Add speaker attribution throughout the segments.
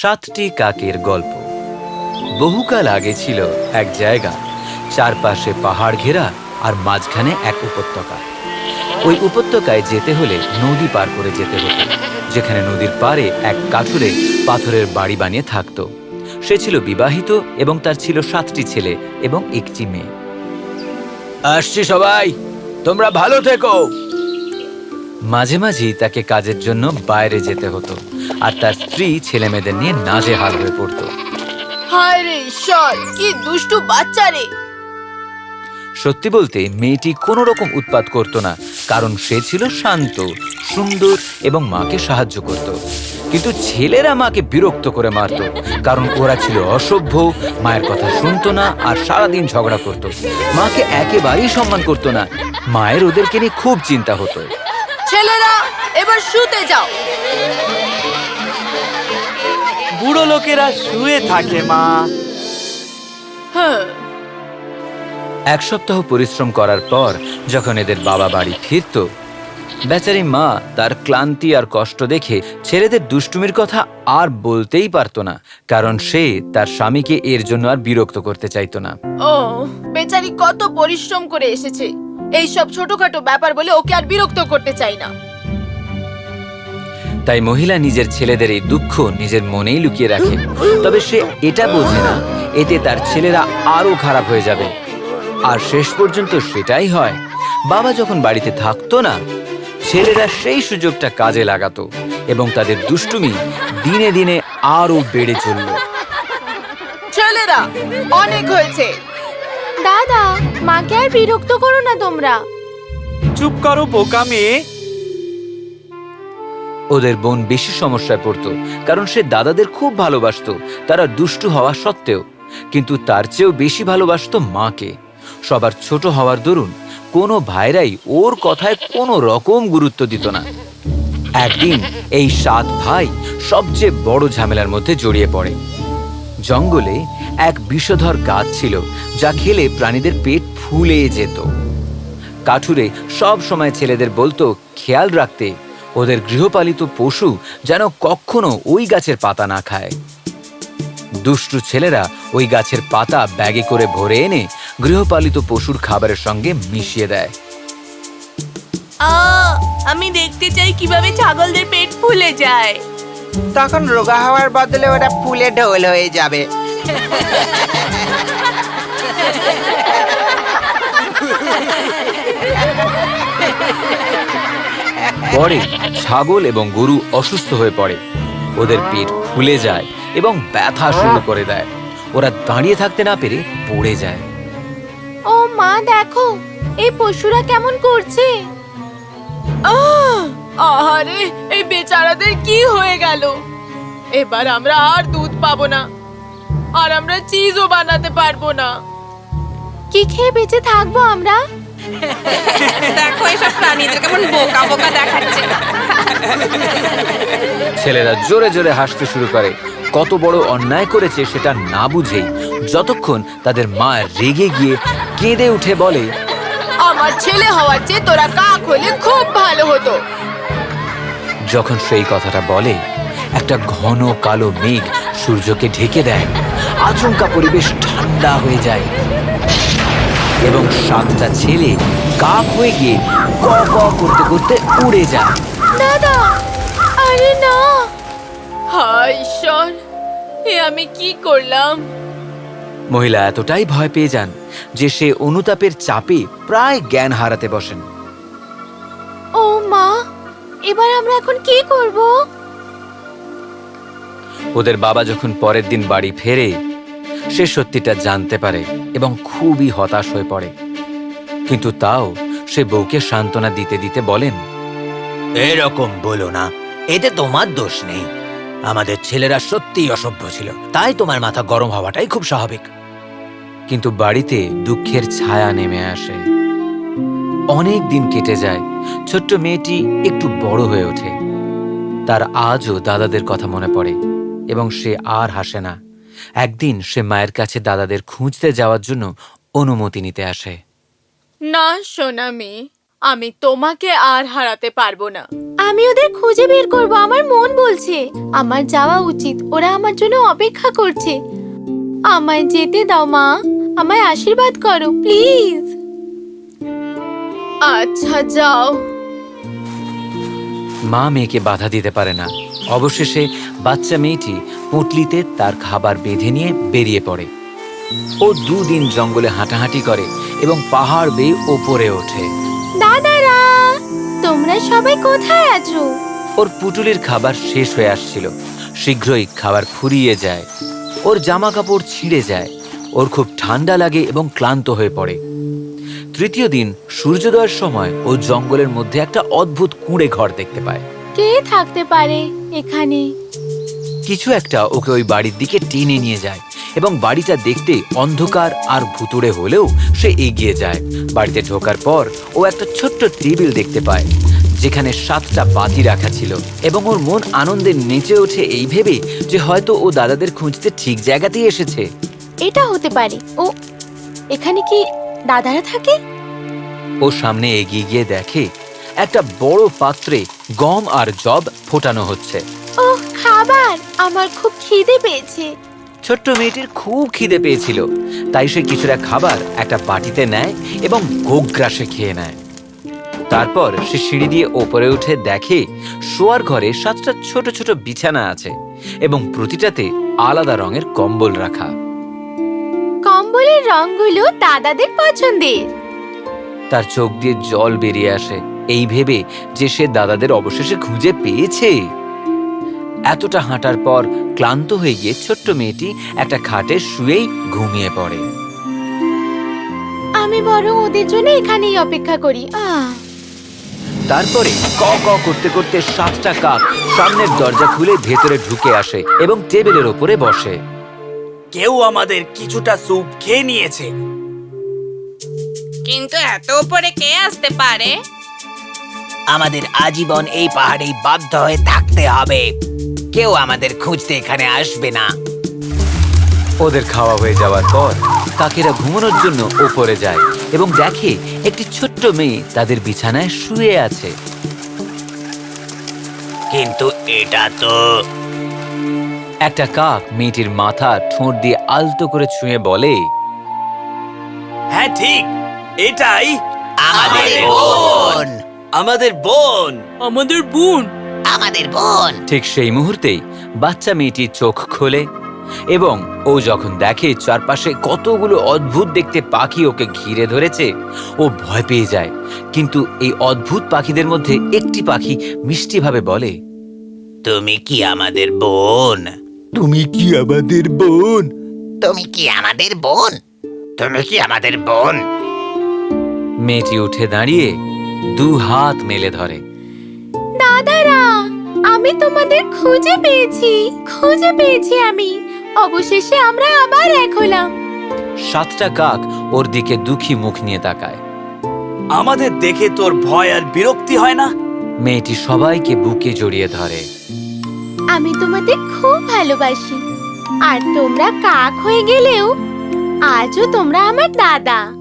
Speaker 1: সাতটি কাকের গল্প। বহুকাল আগে ছিল এক জায়গা চারপাশে পাহাড় ঘেরা আর মাঝখানে এক উপত্যকা। ওই উপত্যকায় যেতে হলে নদী পার করে যেতে হতো যেখানে নদীর পাড়ে এক কাঠুরে পাথরের বাড়ি বানিয়ে থাকতো। সে ছিল বিবাহিত এবং তার ছিল সাতটি ছেলে এবং একটি মেয়ে। আসছি সবাই তোমরা ভালো থেকো। মাঝে মাঝেই তাকে কাজের জন্য বাইরে যেতে হতো। আর তার স্ত্রী ছেলে মেয়েদের নিয়ে নাজে হাল হয়ে পড়তো।
Speaker 2: হায় রে ঈশ্বর কি দুষ্টু বাচ্চা রে।
Speaker 1: সত্যি বলতে মেয়েটি কোনো রকম উৎপাত করত না কারণ সে ছিল শান্ত সুন্দর এবং মাকে সাহায্য করত। কিন্তু ছেলেরা মাকে বিরক্ত করে মারত কারণ ওরা ছিল অসভ্য মায়ের কথা শুনতো না আর সারাদিন ঝগড়া করত। মাকে একেবারেই সম্মান করত না মায়ের ওদেরকে নিয়ে খুব চিন্তা হতো।
Speaker 2: ছেলেরা এবার শুতে যাও।
Speaker 3: বুড়ো লোকেরা শুয়ে থাকে মা।
Speaker 2: হ্যাঁ।
Speaker 1: এক সপ্তাহ পরিশ্রম করার পর যখন এদের বাবা বাড়ি ফিরত বেচারি মা তার ক্লান্তি আর কষ্ট দেখে ছেলেদের দুষ্টুমির কথা আর বলতেই পারতো না কারণ সে তার স্বামীকে এর জন্য আর বিরক্ত করতে চাইতো না।
Speaker 2: ও বেচারি কত পরিশ্রম করে এসেছে। এই সব ছোটখাটো ব্যাপার বলে ওকে আর বিরক্ত করতে চাই না।
Speaker 1: তাই মহিলা নিজের ছেলেদের এই দুঃখ নিজের মনেই লুকিয়ে রাখে। তবে সে এটা বোঝে না এতে তার ছেলেরা আরও খারাপ হয়ে যাবে। আর শেষ পর্যন্ত সেটাই হয় বাবা যখন বাড়িতে থাকতো না ছেলেরা সেই সুযোগটা কাজে লাগাতো এবং তাদের দুষ্টুমি দিনে দিনে আরও বেড়ে চলল।
Speaker 2: ছেলেরা অনেক হয়েছে।
Speaker 4: দাদা মাকে আর বিরক্ত করো না তোমরা।
Speaker 3: চুপ করো বোকা মেয়ে।
Speaker 1: ওদের বোন বেশি সমস্যায় পড়তো, কারণ সে দাদাদের খুব ভালোবাসতো, তারা দুষ্টু হওয়া সত্ত্বেও। কিন্তু তার চেয়েও বেশি ভালোবাসতো মাকে। সবার ছোট হওয়ার দরুন কোনো ভাইরাই ওর কথায় কোনো রকম গুরুত্ব দিত না। একদিন এই সাত ভাই সবচেয়ে বড় ঝামেলার মধ্যে জড়িয়ে পড়ে। জঙ্গলে এক বিষধর গাছ ছিল, যা খেলে প্রাণীদের পেট ফুলে যেত। কাঠুরে সব সময় ছেলেদের বলতো, খেয়াল রাখতে ওদের গৃহপালিত পশু যেন কখনো ওই গাছের পাতা না খায়। দুষ্টু ছেলেরা ওই গাছের পাতা ব্যাগে করে ভরে এনে গৃহপালিত পশুর খাবারের সঙ্গে মিশিয়ে দেয়।
Speaker 5: আমি দেখতে চাই কীভাবে ছাগলদের পেট ফুলে যায়।
Speaker 6: তখন রোগা হওয়ার বদলে ওরা ফুলে ঢোল হয়ে যাবে।
Speaker 1: পরে ছাগল এবং গরু অসুস্থ হয়ে পড়ে। ওদের পেট ফুলে যায় এবং ব্যথা শুরু করে দেয়। ওরা দাঁড়িয়ে থাকতে না পেরে পড়ে যায়।
Speaker 4: ও মা দেখো এই পশুরা কেমন করছে?
Speaker 2: আহারে এই বেচারাদের কি হয়ে গেল? এবার আমরা আর দুধ পাবো না আর আমরা চিজও বানাতে পারব না।
Speaker 4: কি খেয়ে বেঁচে থাকব আমরা?
Speaker 5: দেখো এসব প্রাণীদের কেমন বোকা বোকা দেখাচ্ছে।
Speaker 1: ছেলেরা জোরে জোরে হাসতে শুরু করে। কত বড় অন্যায় করেছে সেটা না বুঝেই। যতক্ষণ তাদের মা রেগে গিয়ে কেঁদে উঠে বলে
Speaker 2: আমার ছেলে হওয়ার চেয়ে তোরা কাক হলে খুব ভালো হতো।
Speaker 1: যখন সেই কথাটা বলে একটা ঘন কালো মেঘ সূর্যকে ঢেকে দেয়। আচমকা পরিবেশ ঠান্ডা হয়ে যায়। এবং সাতটা ছেলে কাক হয়ে গিয়ে ক ক করতে করতে উড়ে যায়।
Speaker 4: দাদা আরে না।
Speaker 2: হায় ঈশ্বর এ আমি কি করলাম?
Speaker 1: মহিলা এতটাই ভয় পেয়ে যান যে সে অনুতাপের চাপে প্রায় জ্ঞান হারাতে বসেন।
Speaker 4: ও মা এবার আমরা এখন কি করব?
Speaker 1: ওদের বাবা যখন পরের দিন বাড়ি ফেরে সে সত্যিটা জানতে পারে এবং খুবই হতাশ হয়ে পড়ে। কিন্তু তাও সে বউকে সান্ত্বনা দিতে দিতে বলেন
Speaker 7: এরকম বলো না এতে তোমার দোষ নেই। আমাদের ছেলেরা সত্যিই অসভ্য ছিল তাই তোমার মাথা গরম হওয়াটাই খুব স্বাভাবিক।
Speaker 1: কিন্তু বাড়িতে দুঃখের ছায়া নেমে আসে। অনেক দিন কেটে যায় ছোট্ট মেয়েটি একটু বড় হয়ে ওঠে। তার আজও দাদাদের কথা মনে পড়ে এবং সে আর হাসে না। একদিন সে মায়ের কাছে দাদাদের খুঁজতে যাওয়ার জন্য অনুমতি নিতে আসে।
Speaker 2: না সোনা মেয়ে আমি তোমাকে আর হারাতে পারব না।
Speaker 4: আমি ওদের খুঁজে বের করব আমার মন বলছে। আমার যাওয়া উচিত ওরা আমার জন্য অপেক্ষা করছে। আমায় যেতে দাও মা। আমায় আশীর্বাদ করো প্লিজ।
Speaker 2: আচ্ছা যাও।
Speaker 1: মা মেয়েকে বাধা দিতে পারে না। অবশেষে বাচ্চা মেয়েটি পুঁটলিতে তার খাবার বেঁধে নিয়ে বেরিয়ে পড়ে। ও দুদিন জঙ্গলে হাঁটাহাঁটি করে এবং পাহাড় বেয়ে ওপরে ওঠে।
Speaker 4: দাদারা তোমরা সবাই কোথায় আছো?
Speaker 1: ওর পুটুলির খাবার শেষ হয়ে আসছিল। শীঘ্রই খাবার ফুরিয়ে যায়। ওর জামা কাপড় ছিঁড়ে যায়। ওর খুব ঠান্ডা লাগে এবং ক্লান্ত হয়ে পড়ে। তৃতীয় দিন সূর্যোদয়ের সময় ও জঙ্গলের মধ্যে একটা অদ্ভুত কুঁড়ে ঘর দেখতে পায়।
Speaker 4: কে থাকতে পারে এখানে?
Speaker 1: কিছু একটা ওকে ওই বাড়ির দিকে টেনে নিয়ে যায় এবং বাড়িটা দেখতে অন্ধকার আর ভুতুড়ে হলেও সে এগিয়ে যায়। বাড়িতে ঢোকার পর ও একটা ছোট্ট টেবিল দেখতে পায় যেখানে সাতটা বাতি রাখা ছিল এবং ওর মন আনন্দে নেচে ওঠে এই ভেবে যে হয়তো ও দাদাদের খুঁজতে ঠিক জায়গাতেই এসেছে।
Speaker 4: এটা হতে পারে। ও এখানে কি দাদারা থাকে?
Speaker 1: ও সামনে এগিয়ে গিয়ে দেখে একটা বড় পাত্রে গম আর জব ফোটানো হচ্ছে।
Speaker 4: ও খাবার! আমার খুব খিদে পেয়েছে।
Speaker 1: ছোট্ট মেয়েটির খুব খিদে পেয়েছিল। তাই সে কিছুটা খাবার একটা বাটিতে নেয় এবং গোগ্রাসে খেয়ে নেয়। তারপর সে সিঁড়ি দিয়ে ওপরে উঠে দেখে শোয়ার ঘরে সাতটা ছোট ছোট বিছানা আছে এবং প্রতিটাতে আলাদা রঙের কম্বল রাখা।
Speaker 4: কম্বলের রংগুলো দাদাদের পছন্দের।
Speaker 1: তার চোখ দিয়ে জল বেরিয়ে আসে। এই ভেবে যে সে দাদাদের অবশেষে খুঁজে পেয়েছে। এতটা হাঁটার পর ক্লান্ত হয়ে গিয়ে ছোট্ট মেয়েটি একটা খাটে শুয়েই ঘুমিয়ে পড়ে।
Speaker 4: আমি বরং ওদের জন্য এখানেই অপেক্ষা করি। আহ
Speaker 1: তারপরে ক ক করতে করতে সাতটা কাক সামনের দরজা খুলে ভেতরে ঢুকে আসে এবং টেবিলের ওপরে বসে।
Speaker 3: কেউ আমাদের কিছুটা স্যুপ খেয়ে নিয়েছে।
Speaker 5: কিন্তু এত উপরে কে আসতে পারে?
Speaker 7: আমাদের আজীবন এই পাহাড়েই বাধ্য হয়ে থাকতে হবে। কেউ আমাদের খুঁজতে এখানে আসবে না।
Speaker 1: ওদের খাওয়া হয়ে যাওয়ার পর কাকেরা ঘুমানোর জন্য ওপরে যায় এবং দেখে একটি ছোট্ট মেয়ে তাদের বিছানায় শুয়ে আছে।
Speaker 7: কিন্তু এটা তো
Speaker 1: একটা কাক মেয়েটির মাথা ঠোঁট দিয়ে আলতো করে ছুঁয়ে বলে
Speaker 3: হ্যাঁ ঠিক। এটাই
Speaker 7: আমাদের বোন।
Speaker 3: আমাদের বোন।
Speaker 5: আমাদের বোন।
Speaker 7: আমাদের বোন।
Speaker 1: ঠিক সেই মুহূর্তেই বাচ্চা মেয়েটি চোখ খোলে এবং ও যখন দেখে চারপাশে কতগুলো অদ্ভুত দেখতে পাখি ওকে ঘিরে ধরেছে ও ভয় পেয়ে যায়। কিন্তু এই অদ্ভুত পাখিদের মধ্যে একটি পাখি মিষ্টিভাবে বলে
Speaker 7: তুমি কি আমাদের বোন?
Speaker 8: তুমি কি আমাদের বোন?
Speaker 7: তুমি কি আমাদের বোন? তুমি কি আমাদের বোন?
Speaker 1: মেয়েটি উঠে দাঁড়িয়ে দু হাত মেলে ধরে।
Speaker 4: দাদারা আমি তোমাদের খুঁজে পেয়েছি খুঁজে পেয়েছি আমি। অবশেষে আমরা আবার এক হলাম।
Speaker 1: সাতটা কাক ওর দিকে দুঃখী মুখ নিয়ে তাকায়।
Speaker 3: আমাদের দেখে তোর ভয় আর বিরক্তি হয় না?
Speaker 1: মেয়েটি সবাইকে বুকে জড়িয়ে ধরে।
Speaker 4: আমি তোমাদের খুব ভালোবাসি। আর তোমরা কাক হয়ে গেলেও আজও তোমরা আমার দাদা।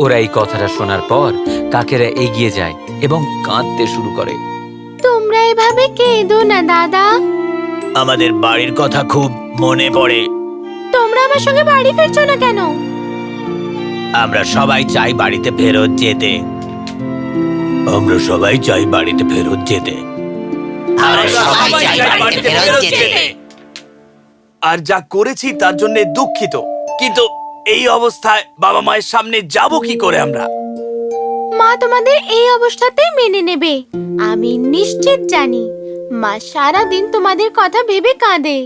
Speaker 1: ওরা এই কথাটা শোনার পর কাকেরা এগিয়ে যায় এবং কাঁদতে শুরু করে।
Speaker 4: তোমরা এভাবে কেঁদো না দাদা।
Speaker 7: আমাদের বাড়ির কথা খুব মনে পড়ে।
Speaker 4: তোমরা আমার সঙ্গে বাড়ি ফিরছো না কেন?
Speaker 7: আমরা সবাই চাই বাড়িতে ফেরত যেতে। আমরা সবাই চাই বাড়িতে ফেরত যেতে। আমরা সবাই চাই বাড়িতে ফেরত যেতে।
Speaker 3: আর যা করেছি তার জন্য দুঃখিত। কিন্তু এই অবস্থায় বাবা মায়ের সামনে যাব কি করে আমরা?
Speaker 4: মা তোমাদের এই অবস্থাতেই মেনে নেবে। আমি নিশ্চিত জানি মা সারা দিন তোমাদের কথা ভেবে কাঁদে।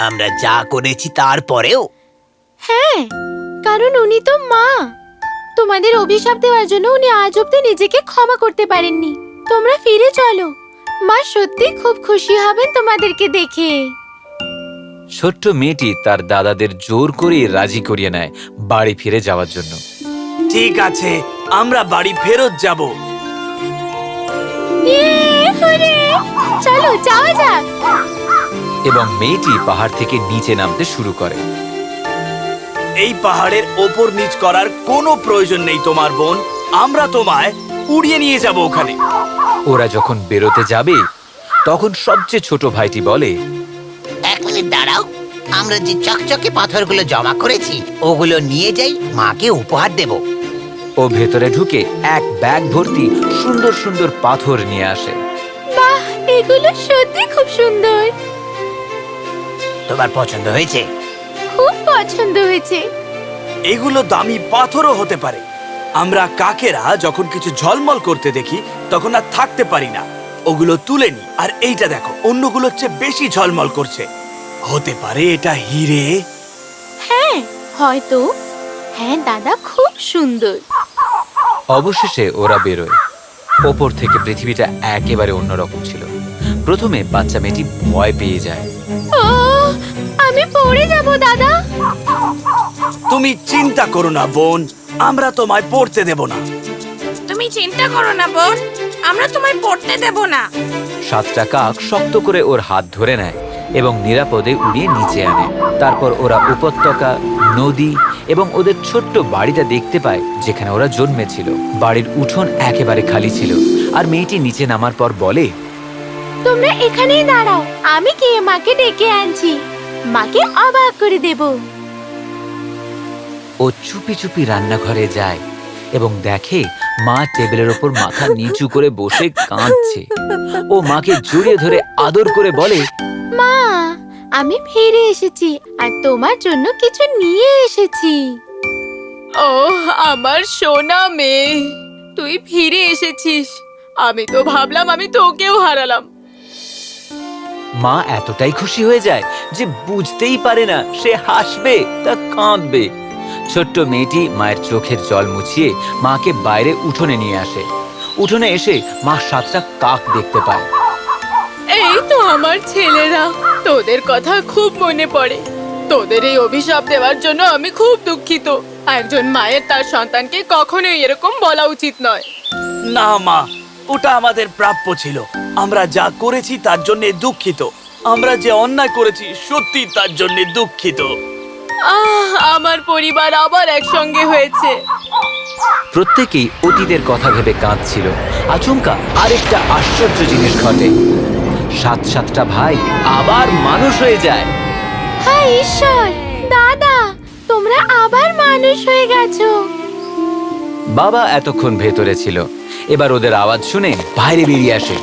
Speaker 7: আমরা যা করেছি তারপরেও
Speaker 4: হ্যাঁ কারণ উনি তো মা। তোমাদের অভিশাপ দেওয়ার জন্য উনি আজ অব্দি নিজেকে ক্ষমা করতে পারেননি। তোমরা ফিরে চলো। মা সত্যি খুব খুশি হবেন তোমাদেরকে দেখে।
Speaker 1: ছোট্ট মেয়েটি তার দাদাদের জোর করে রাজি করিয়ে নেয় বাড়ি ফিরে যাওয়ার জন্য।
Speaker 3: ঠিক আছে আমরা বাড়ি ফেরত যাব।
Speaker 4: চলো যাওয়া যাক।
Speaker 1: এবং মেয়েটি পাহাড় থেকে নিচে নামতে শুরু করে।
Speaker 3: এই পাহাড়ের ওপর নিচ করার কোনো প্রয়োজন নেই তোমার বোন। আমরা তোমায় উড়িয়ে নিয়ে যাব ওখানে।
Speaker 1: ওরা যখন বেরোতে যাবে তখন সবচেয়ে ছোট ভাইটি বলে
Speaker 7: এক মিনিট দাঁড়াও আমরা যে চকচকে পাথরগুলো জমা করেছি ওগুলো নিয়ে যাই মাকে উপহার দেব।
Speaker 1: ও ভেতরে ঢুকে এক ব্যাগ ভর্তি সুন্দর সুন্দর পাথর নিয়ে আসে।
Speaker 4: বাহ এগুলো সত্যি খুব সুন্দর।
Speaker 7: তোমার পছন্দ হয়েছে?
Speaker 4: খুব পছন্দ হয়েছে।
Speaker 3: এগুলো দামি পাথরও হতে পারে। আমরা কাকেরা যখন কিছু ঝলমল করতে দেখি তখন আর থাকতে পারি না। ওগুলো তুলে নি। আর এইটা দেখো অন্যগুলোর চেয়ে বেশি ঝলমল করছে। হতে পারে এটা হিরে?
Speaker 4: হ্যাঁ হয়তো। হ্যাঁ দাদা খুব সুন্দর।
Speaker 1: অবশেষে ওরা বেরোয়। ওপর থেকে পৃথিবীটা একেবারে অন্যরকম ছিল। প্রথমে বাচ্চা মেয়েটি ভয় পেয়ে যায়।
Speaker 4: আমি পড়ে যাব দাদা।
Speaker 3: তুমি চিন্তা করো না বোন। আমরা তোমায় পড়তে দেব না।
Speaker 5: তুমি চিন্তা করো না বোন। আমরা তোমায় পড়তে দেব না।
Speaker 1: সাতটা কাক শক্ত করে ওর হাত ধরে নেয় এবং নিরাপদে উড়িয়ে নিচে আনে। তারপর ওরা উপত্যকা নদী এবং ওদের ছোট্ট বাড়িটা দেখতে পায় যেখানে ওরা জন্মেছিল। বাড়ির উঠোন একেবারে খালি ছিল। আর মেয়েটি নিচে নামার পর বলে
Speaker 4: তোমরা এখানেই দাঁড়াও আমি গিয়ে মাকে ডেকে আনছি। মাকে অবাক করে দেব।
Speaker 1: ও চুপি চুপি রান্নাঘরে যায় এবং দেখে মা টেবিলের ওপর মাথা নিচু করে বসে কাঁদছে। ও মাকে জড়িয়ে ধরে আদর করে বলে
Speaker 4: মা আমি ফিরে এসেছি আর তোমার জন্য কিছু নিয়ে এসেছি।
Speaker 2: ও আমার সোনা মেয়ে তুই ফিরে এসেছিস। আমি তো ভাবলাম আমি তোকেও হারালাম।
Speaker 1: মা এতটাই খুশি হয়ে যায় যে বুঝতেই পারে না সে হাসবে তা কাঁদবে। ছোট্ট মেয়েটি মায়ের চোখের জল মুছিয়ে মাকে বাইরে উঠোনে নিয়ে আসে। উঠোনে এসে মা সাতটা কাক দেখতে পায়।
Speaker 2: এই তো আমার ছেলেরা তোদের কথা খুব মনে পড়ে। তোদের এই অভিশাপ দেওয়ার জন্য আমি খুব দুঃখিত। একজন মায়ের তার সন্তানকে কখনোই এরকম বলা উচিত নয়।
Speaker 3: না মা ওটা আমাদের প্রাপ্য ছিল। আমরা যা করেছি তার জন্য দুঃখিত। আমরা যে অন্যায় করেছি সত্যি তার জন্য দুঃখিত।
Speaker 2: আহ আমার পরিবার আবার একসঙ্গে হয়েছে।
Speaker 1: প্রত্যেকেই অতীতের কথা ভেবে কাঁদছিল। আচমকা আরেকটা আশ্চর্য জিনিস ঘটে। সাত সাতটা ভাই আবার মানুষ হয়ে যায়।
Speaker 4: হায় ঈশ্বর! দাদা তোমরা আবার মানুষ হয়ে গেছো।
Speaker 1: বাবা এতক্ষণ ভেতরে ছিল। এবার ওদের আওয়াজ শুনে বাইরে বেরিয়ে আসে।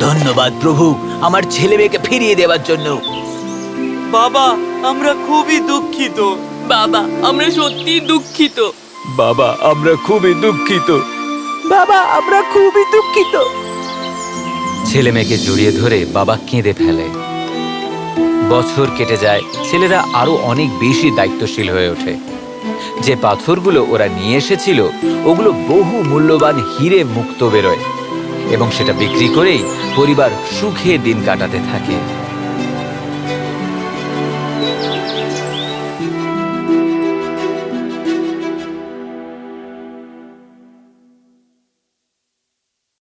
Speaker 7: ধন্যবাদ প্রভু আমার ছেলে মেয়েকে ফিরিয়ে দেওয়ার জন্য।
Speaker 3: বাবা আমরা খুবই দুঃখিত।
Speaker 2: বাবা আমরা সত্যি দুঃখিত।
Speaker 1: বাবা আমরা খুবই দুঃখিত। বাবা আমরা খুবই দুঃখিত। ছেলে মেয়েকে জড়িয়ে ধরে বাবা কেঁদে ফেলে। বছর কেটে যায় ছেলেরা আরও অনেক বেশি দায়িত্বশীল হয়ে ওঠে। যে পাথরগুলো ওরা নিয়ে এসেছিল ওগুলো বহু মূল্যবান হিরে মুক্ত বেরোয় এবং সেটা বিক্রি করেই পরিবার সুখে দিন কাটাতে থাকে।